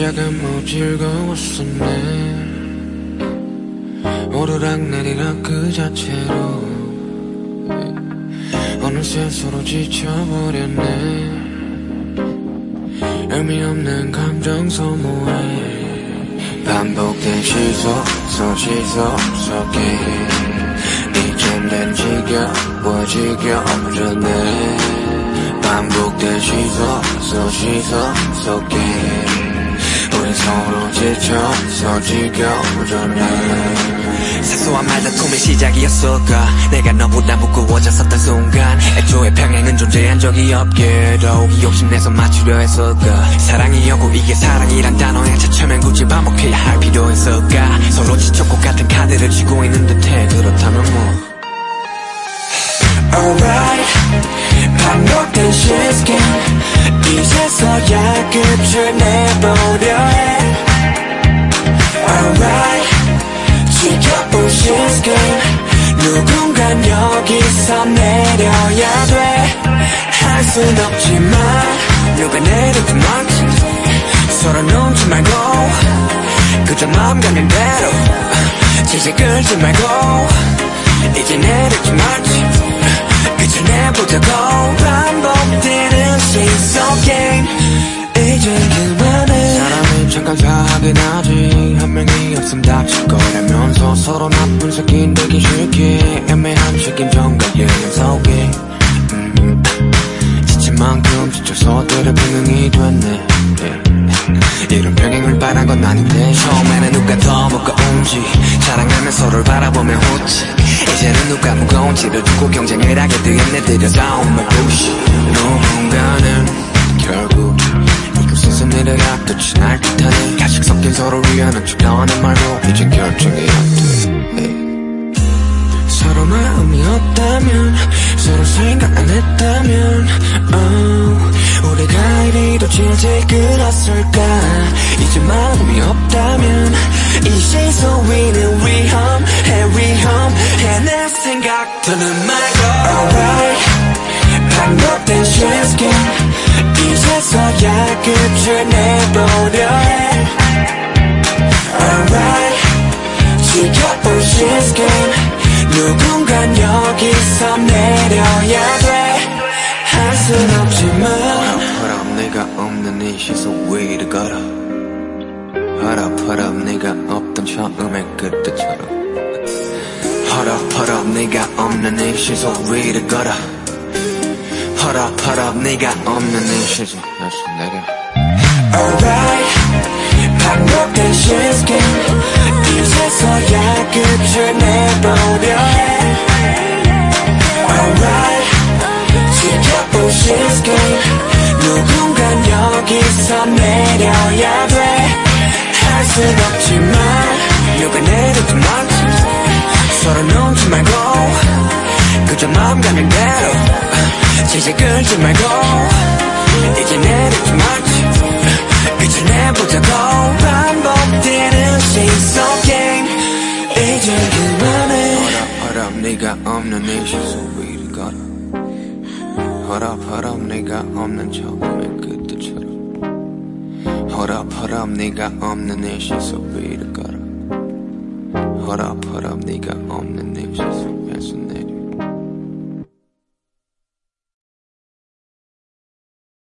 시작은 뭐 즐거웠었네. 오르락내리락 그 자체로. 어느새 서로 지쳐버렸네. 의미 없는 감정 소모에 반복된 시속 속 시속 속에 이젠 난 지겨워 지겨워졌네. 반복된 시속 속 시속 속에 우린 서로 지쳐서 지겨워졌네 사소한 말다툼의 시작이었을까? 내가 너보다 무거워졌었던 순간. 애초에 평행은 존재한 적이 없게도 욕심내서 맞추려 했을까? 사랑이었고 이게 사랑이란 단어에 차츰엔 굳이 반복해야 할 필요 있을까? 서로 지쳤고 같은 카드를 쥐고 있는 듯해. 그렇다면 뭐. Alright. 반복된 시스템 이제서야 끝을 내보려. 해 Alright. 지켜본 시스템. 누군간 여기서 내려야 돼할 순 없지만 누가 내려도 많지. 서로 눈치 말고 그저 마음 가는 대로. 질질 끌지 말고 이제 내려지 말지 사람이 잠깐 사하긴 하지. 한 명이 없음 다칠 거라면서 서로 나쁜 새끼 되기 싫게. 애매한 책임전과 예능 속에 음, 지친 만큼 지쳐서 때려 병행이 됐네. 예. 이런 병행을 바란 건 아닌데. 처음에는 누가 더 무거운지. 자랑하며 서로를 바라보며 웃지. 이제는 누가 무거운지를 두고 경쟁을 하게 되었네. 들여다온 말 부시 섞인 서로 위하는 척 너는 말고 이젠 결정이 안돼. 서로 마음이 없다면 서로 생각 안 했다면 oh, 우리가 이리도 질질 끌었을까? 이제 마음이 없다면 이 시소 위는 위험해 위험해 내 생각들은 말고. Alright. 반복된 시스템 이제서야 끝을 내보려. 해 지켜본 시스템 누군간 여기서 내려야 돼할 순 없지만. 허락 내가 없는 이 시소 위를 걸어. 허락 허락 내가 없던 처음의 그때처럼. 허락 허락 내가 없는 이 시소 위를 걸어. 허락 허락 내가 없는 이 시소 다시 내려 Alright 반복된 시스템. 이제서야 끝을 내보려. 해 Alright. 지켜본 시스템 누군간 여기서 내려야 돼할 순 없지만 누가 내려도 많지. 서로 눈치 말고 그저 마음 가는 대로 질질 끌지 말고 이제 그만해 허락 네가 없는 이 시소 위를 걸어 허락 허락 네가 없는 처음의 그때처럼 허락 허락 시소 위를 걸어 허락 허락 네가 없는 이 시소